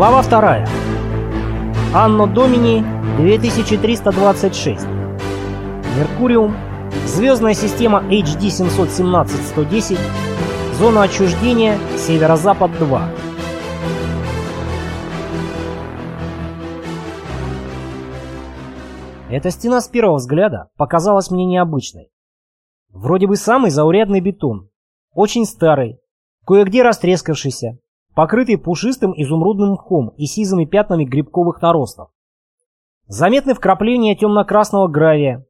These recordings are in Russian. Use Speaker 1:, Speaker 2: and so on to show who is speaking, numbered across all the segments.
Speaker 1: Глава вторая. Анно Домини 2326. Меркуриум. Звездная система HD 717-110. Зона отчуждения Северо-Запад 2. Эта стена с первого взгляда показалась мне необычной. Вроде бы самый заурядный бетон, очень старый, кое-где растрескавшийся, покрытый пушистым изумрудным мхом и сизыми пятнами грибковых наростов. Заметны вкрапления темно-красного гравия.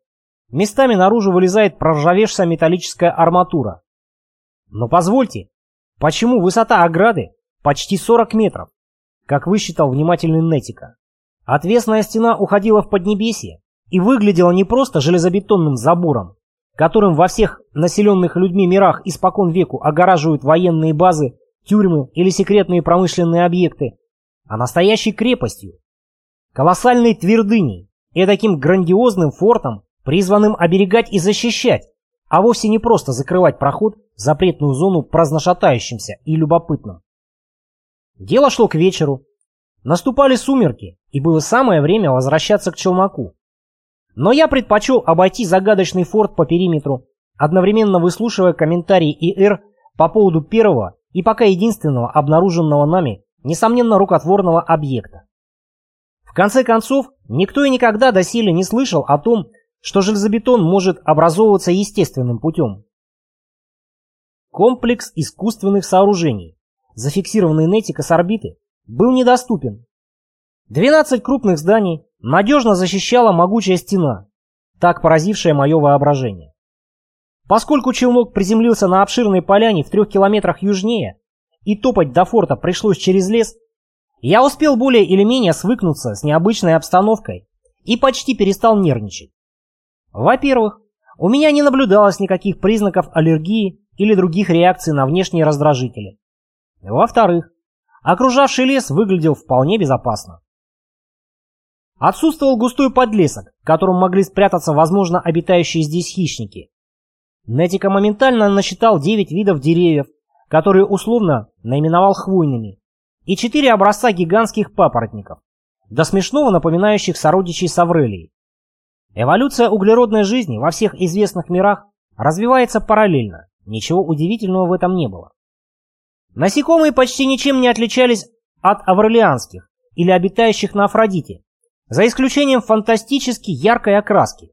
Speaker 1: Местами наружу вылезает проржавевшая металлическая арматура. Но позвольте, почему высота ограды почти 40 метров, как высчитал внимательный Нетика? Отвесная стена уходила в поднебесье и выглядела не просто железобетонным забором, которым во всех населенных людьми мирах испокон веку огораживают военные базы тюрьмы или секретные промышленные объекты, а настоящей крепостью, колоссальной твердыней и таким грандиозным фортом, призванным оберегать и защищать, а вовсе не просто закрывать проход в запретную зону праздношатающимся и любопытным. Дело шло к вечеру. Наступали сумерки, и было самое время возвращаться к челноку. Но я предпочел обойти загадочный форт по периметру, одновременно выслушивая комментарии ИР по поводу первого и пока единственного обнаруженного нами, несомненно, рукотворного объекта. В конце концов, никто и никогда доселе не слышал о том, что железобетон может образовываться естественным путем. Комплекс искусственных сооружений, зафиксированный Нетика с орбиты, был недоступен. 12 крупных зданий надежно защищала могучая стена, так поразившая мое воображение. Поскольку челнок приземлился на обширной поляне в трех километрах южнее, и топать до форта пришлось через лес, я успел более или менее свыкнуться с необычной обстановкой и почти перестал нервничать. Во-первых, у меня не наблюдалось никаких признаков аллергии или других реакций на внешние раздражители. Во-вторых, окружавший лес выглядел вполне безопасно. Отсутствовал густой подлесок, в котором могли спрятаться, возможно, обитающие здесь хищники. Нетика моментально насчитал 9 видов деревьев, которые условно наименовал хвойными, и 4 образца гигантских папоротников, до смешного напоминающих сородичей Саврелии. Эволюция углеродной жизни во всех известных мирах развивается параллельно, ничего удивительного в этом не было. Насекомые почти ничем не отличались от аврелианских или обитающих на Афродите, за исключением фантастически яркой окраски.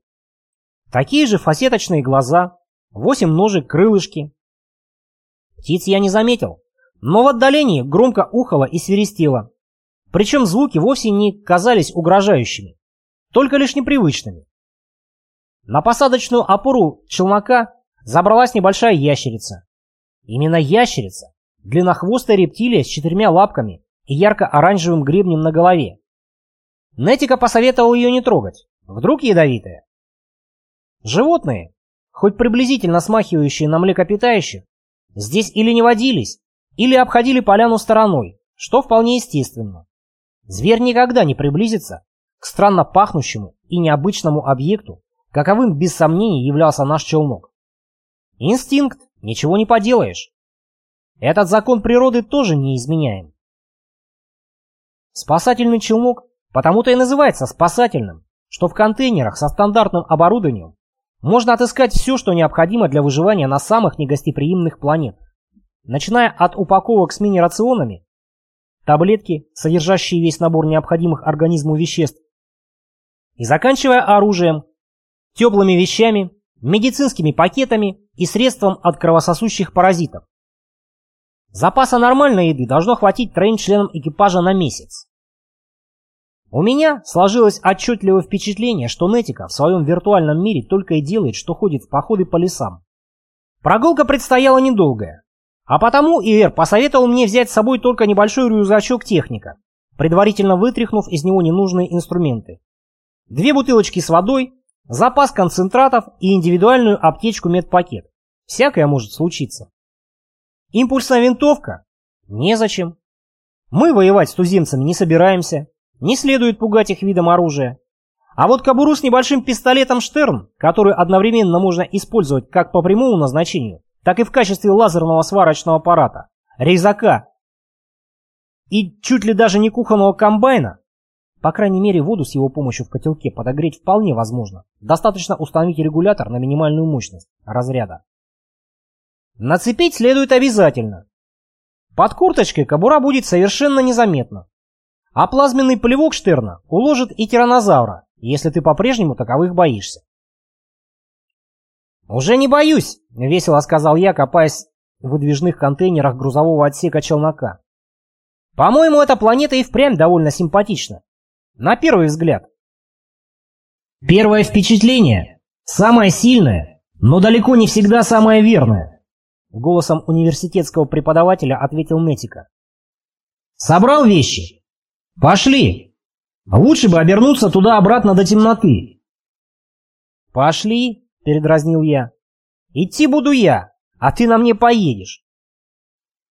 Speaker 1: Такие же фасеточные глаза, Восемь ножек, крылышки. Птиц я не заметил, но в отдалении громко ухало и свиристело. Причем звуки вовсе не казались угрожающими, только лишь непривычными. На посадочную опору челнока забралась небольшая ящерица. Именно ящерица, длиннохвостая рептилия с четырьмя лапками и ярко-оранжевым гребнем на голове. Нетика посоветовал ее не трогать, вдруг ядовитая. Животные, хоть приблизительно смахивающие на млекопитающих, здесь или не водились, или обходили поляну стороной, что вполне естественно. Зверь никогда не приблизится к странно пахнущему и необычному объекту, каковым без сомнений являлся наш челнок. Инстинкт, ничего не поделаешь. Этот закон природы тоже не изменяем. Спасательный челнок потому-то и называется спасательным, что в контейнерах со стандартным оборудованием можно отыскать все, что необходимо для выживания на самых негостеприимных планетах. Начиная от упаковок с мини-рационами, таблетки, содержащие весь набор необходимых организму веществ, и заканчивая оружием, теплыми вещами, медицинскими пакетами и средством от кровососущих паразитов. Запаса нормальной еды должно хватить троим членам экипажа на месяц. У меня сложилось отчетливое впечатление, что Нетика в своем виртуальном мире только и делает, что ходит в походы по лесам. Прогулка предстояла недолгая, а потому Ир посоветовал мне взять с собой только небольшой рюкзачок техника, предварительно вытряхнув из него ненужные инструменты. Две бутылочки с водой, запас концентратов и индивидуальную аптечку медпакет. Всякое может случиться. Импульсная винтовка? Незачем. Мы воевать с туземцами не собираемся. Не следует пугать их видом оружия. А вот кобуру с небольшим пистолетом Штерн, который одновременно можно использовать как по прямому назначению, так и в качестве лазерного сварочного аппарата, резака. и чуть ли даже не кухонного комбайна, по крайней мере, воду с его помощью в котелке подогреть вполне возможно. Достаточно установить регулятор на минимальную мощность разряда. Нацепить следует обязательно. Под курточкой кобура будет совершенно незаметна. А плазменный плевок Штерна уложит и тиранозавра, если ты по-прежнему таковых боишься. «Уже не боюсь», — весело сказал я, копаясь в выдвижных контейнерах грузового отсека челнока. «По-моему, эта планета и впрямь довольно симпатична. На первый взгляд». «Первое впечатление самое сильное, но далеко не всегда самое верное», — голосом университетского преподавателя ответил Нетика. «Собрал вещи? Пошли. Лучше бы обернуться туда-обратно до темноты». «Пошли», передразнил я. «Идти буду я, а ты на мне поедешь».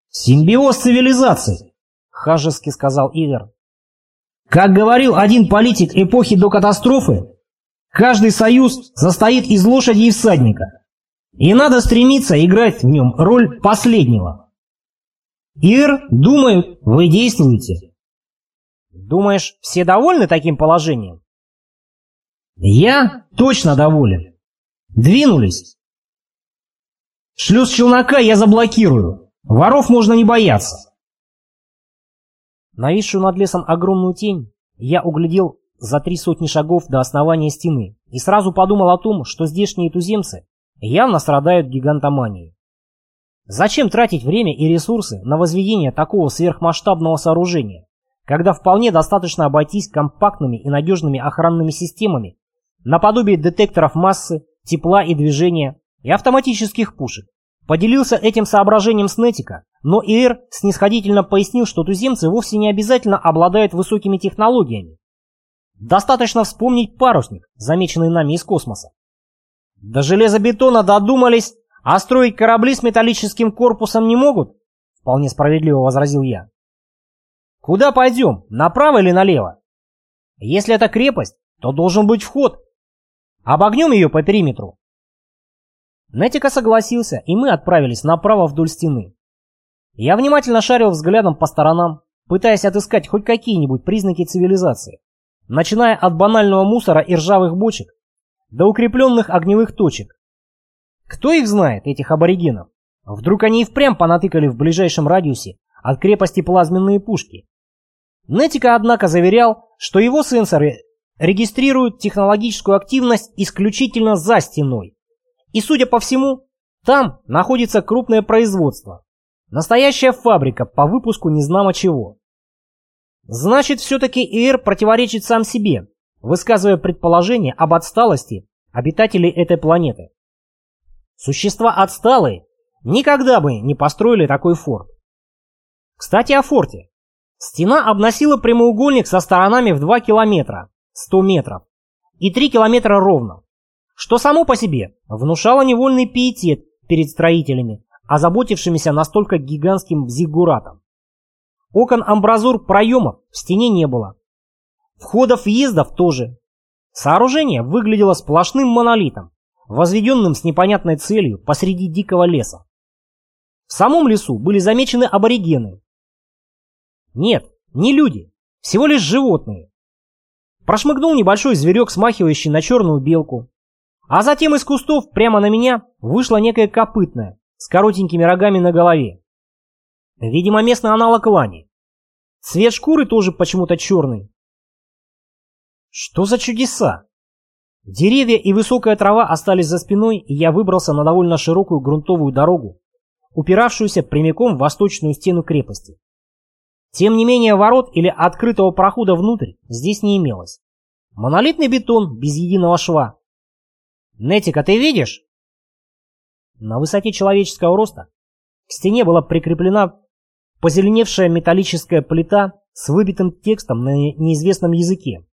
Speaker 1: «Симбиоз цивилизации», — хажески сказал Игорь. «Как говорил один политик эпохи до катастрофы, каждый союз состоит из лошади и всадника, и надо стремиться играть в нем роль последнего». «Ир, думаю, вы действуете». «Думаешь, все довольны таким положением?» «Я точно доволен. Двинулись. Шлюз челнока я заблокирую. Воров можно не бояться. Нависшую над лесом огромную тень я углядел за три сотни шагов до основания стены и сразу подумал о том, что здешние туземцы явно страдают гигантоманией. Зачем тратить время и ресурсы на возведение такого сверхмасштабного сооружения, когда вполне достаточно обойтись компактными и надежными охранными системами наподобие детекторов массы, тепла и движения и автоматических пушек. Поделился этим соображением с но Иэр снисходительно пояснил, что туземцы вовсе не обязательно обладают высокими технологиями. Достаточно вспомнить парусник, замеченный нами из космоса. До железобетона додумались, а строить корабли с металлическим корпусом не могут? Вполне справедливо возразил я. Куда пойдем, направо или налево? Если это крепость, то должен быть вход, Обогнем ее по периметру. Нетика согласился, и мы отправились направо вдоль стены. Я внимательно шарил взглядом по сторонам, пытаясь отыскать хоть какие-нибудь признаки цивилизации, начиная от банального мусора и ржавых бочек до укрепленных огневых точек. Кто их знает, этих аборигенов? Вдруг они и впрямь понатыкали в ближайшем радиусе от крепости плазменные пушки. Нетика, однако, заверял, что его сенсоры регистрируют технологическую активность исключительно за стеной. И, судя по всему, там находится крупное производство. Настоящая фабрика по выпуску незнамо чего. Значит, все-таки ИР противоречит сам себе, высказывая предположение об отсталости обитателей этой планеты. Существа отсталые никогда бы не построили такой форт. Кстати, о форте. Стена обносила прямоугольник со сторонами в 2 километра, 100 метров и 3 километра ровно, что само по себе внушало невольный пиетет перед строителями, озаботившимися настолько гигантским зиггуратом. Окон амбразур проемов в стене не было. Входов-въездов тоже. Сооружение выглядело сплошным монолитом, возведенным с непонятной целью посреди дикого леса. В самом лесу были замечены аборигены. Нет, не люди, всего лишь животные, Прошмыгнул небольшой зверек, смахивающий на черную белку. А затем из кустов прямо на меня вышла некая копытная с коротенькими рогами на голове. Видимо, местный аналог лани. Цвет шкуры тоже почему-то черный. Что за чудеса? Деревья и высокая трава остались за спиной, и я выбрался на довольно широкую грунтовую дорогу, упиравшуюся прямиком в восточную стену крепости. Тем не менее, ворот или открытого прохода внутрь здесь не имелось. Монолитный бетон без единого шва. «Нетика, ты видишь?» На высоте человеческого роста к стене была прикреплена позеленевшая металлическая плита с выбитым текстом на неизвестном языке.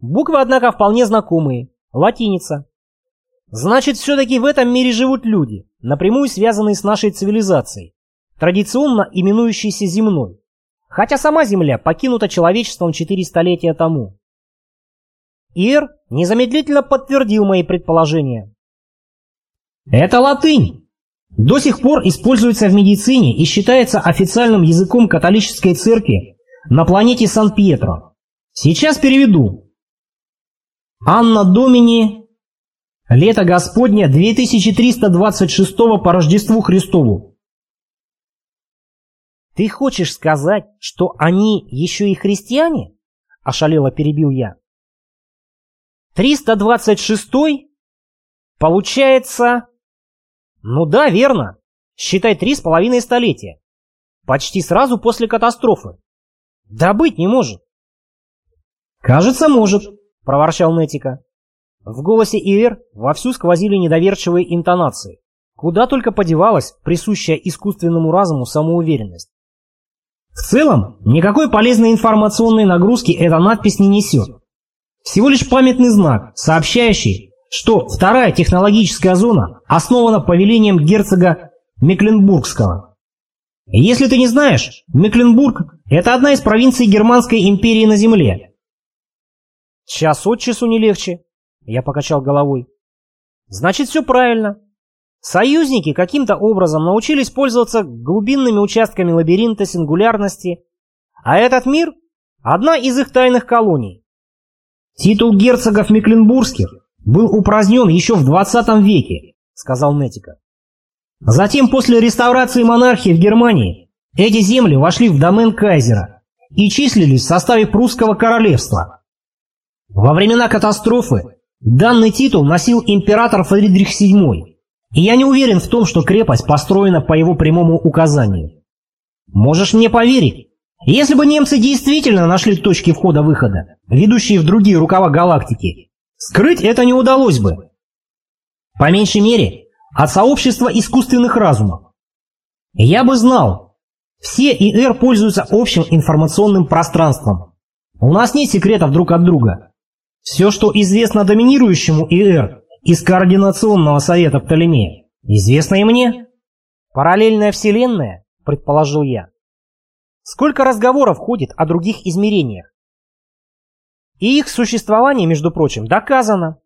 Speaker 1: Буквы, однако, вполне знакомые. Латиница. Значит, все-таки в этом мире живут люди, напрямую связанные с нашей цивилизацией, традиционно именующейся земной хотя сама Земля покинута человечеством четыре столетия тому. Ир незамедлительно подтвердил мои предположения. «Это латынь!» до сих пор используется в медицине и считается официальным языком католической церкви на планете Сан-Пьетро. Сейчас переведу. Анна Домини, лето Господня 2326 по Рождеству Христову. «Ты хочешь сказать, что они еще и христиане?» – ошалело перебил я. «326-й? Получается...» «Ну да, верно. Считай три с половиной столетия. Почти сразу после катастрофы. Да быть не может». «Кажется, может», – проворчал Нетика. В голосе Ир вовсю сквозили недоверчивые интонации. Куда только подевалась присущая искусственному разуму самоуверенность. В целом, никакой полезной информационной нагрузки эта надпись не несет. Всего лишь памятный знак, сообщающий, что вторая технологическая зона основана повелением герцога Мекленбургского. Если ты не знаешь, Мекленбург – это одна из провинций Германской империи на Земле. Час от часу не легче, я покачал головой. Значит, все правильно. Союзники каким-то образом научились пользоваться глубинными участками лабиринта сингулярности, а этот мир – одна из их тайных колоний. Титул герцогов Мекленбургских был упразднен еще в 20 веке, сказал Нетика. Затем, после реставрации монархии в Германии, эти земли вошли в домен кайзера и числились в составе прусского королевства. Во времена катастрофы данный титул носил император Фридрих VII, и я не уверен в том, что крепость построена по его прямому указанию. Можешь мне поверить, если бы немцы действительно нашли точки входа-выхода, ведущие в другие рукава галактики, скрыть это не удалось бы. По меньшей мере, от сообщества искусственных разумов. Я бы знал, все ИР пользуются общим информационным пространством. У нас нет секретов друг от друга. Все, что известно доминирующему ИР, из Координационного совета Птолемея. Известно и мне. Параллельная вселенная, предположил я. Сколько разговоров ходит о других измерениях? И их существование, между прочим, доказано.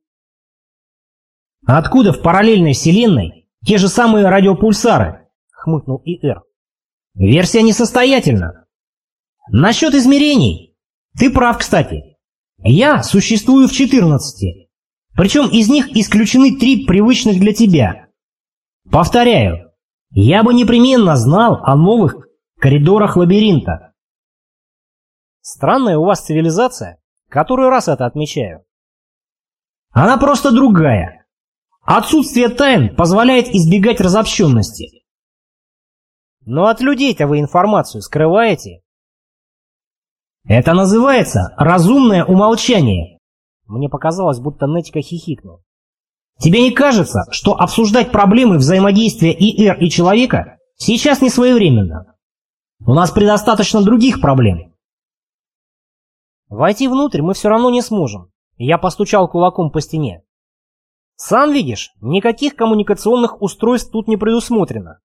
Speaker 1: Откуда в параллельной вселенной те же самые радиопульсары? Хмыкнул И.Р. Версия несостоятельна. Насчет измерений. Ты прав, кстати. Я существую в 14, причем из них исключены три привычных для тебя. Повторяю, я бы непременно знал о новых коридорах лабиринта. Странная у вас цивилизация, который раз это отмечаю. Она просто другая. Отсутствие тайн позволяет избегать разобщенности. Но от людей-то вы информацию скрываете. Это называется разумное умолчание. Мне показалось, будто Нетика хихикнул. Тебе не кажется, что обсуждать проблемы взаимодействия ИР и человека сейчас не своевременно? У нас предостаточно других проблем. Войти внутрь мы все равно не сможем. Я постучал кулаком по стене. Сам видишь, никаких коммуникационных устройств тут не предусмотрено.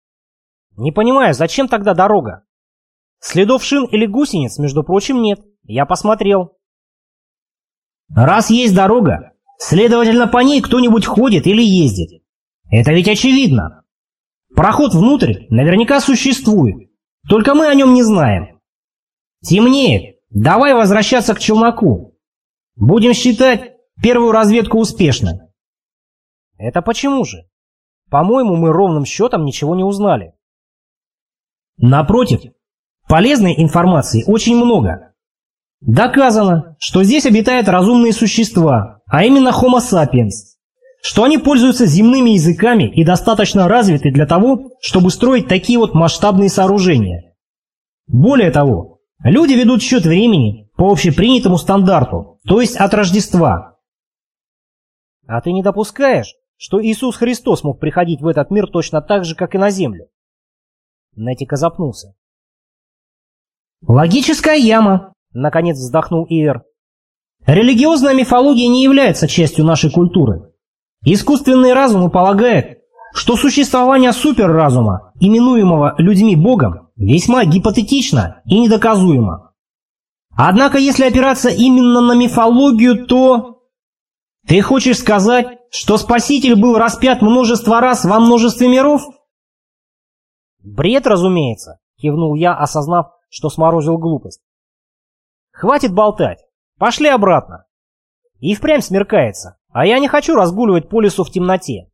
Speaker 1: Не понимаю, зачем тогда дорога? Следов шин или гусениц, между прочим, нет. Я посмотрел. Раз есть дорога, следовательно, по ней кто-нибудь ходит или ездит. Это ведь очевидно. Проход внутрь наверняка существует, только мы о нем не знаем. Темнеет, давай возвращаться к челноку. Будем считать первую разведку успешной. Это почему же? По-моему, мы ровным счетом ничего не узнали. Напротив, полезной информации очень много. Доказано, что здесь обитают разумные существа, а именно Homo sapiens, что они пользуются земными языками и достаточно развиты для того, чтобы строить такие вот масштабные сооружения. Более того, люди ведут счет времени по общепринятому стандарту, то есть от Рождества. А ты не допускаешь, что Иисус Христос мог приходить в этот мир точно так же, как и на землю? Нетика запнулся. Логическая яма, Наконец вздохнул Ивер. Религиозная мифология не является частью нашей культуры. Искусственный разум полагает, что существование суперразума, именуемого людьми Богом, весьма гипотетично и недоказуемо. Однако, если опираться именно на мифологию, то... Ты хочешь сказать, что Спаситель был распят множество раз во множестве миров? Бред, разумеется, кивнул я, осознав, что сморозил глупость. Хватит болтать. Пошли обратно. И впрямь смеркается, а я не хочу разгуливать по лесу в темноте.